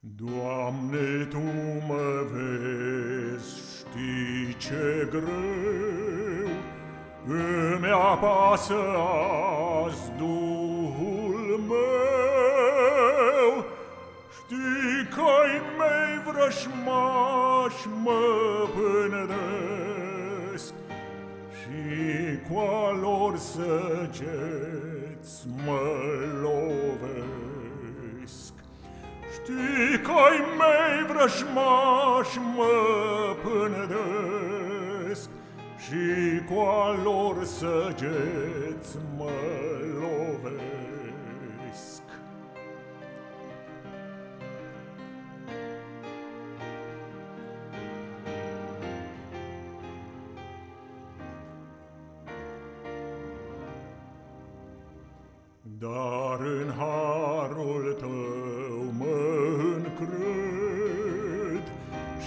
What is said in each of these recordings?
Doamne, Tu mă vezi, știi ce greu? Îmi apasă azi Duhul meu. Știi că-i mei vrășmași mă pândesc Și cu-a lor săgeți Știi că-i mei vrășmași mă pândesc Și cu-a lor săgeți mă lovesc. Dar în harul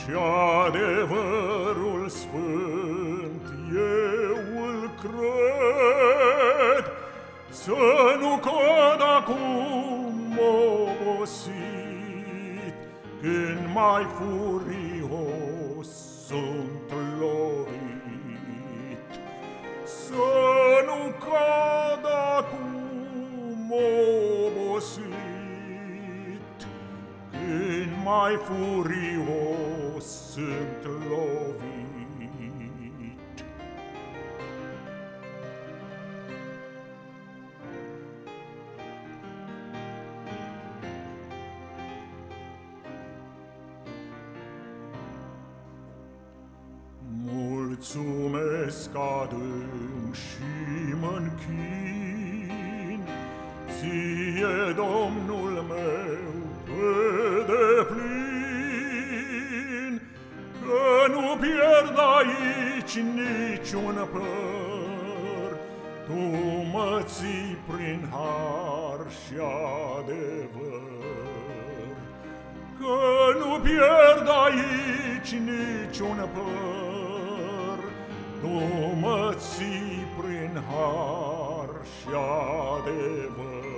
Și adevărul sfânt eu îl cred Să nu cad acum obosit Când mai furios mai furios sunt lovit. Mulțumesc adânc și mă închin. Ție, Domnul meu, aici niciun păr, Tu mă ții prin har și adevăr. Că nu pierd aici niciun păr, Tu mă ții prin har și adevăr.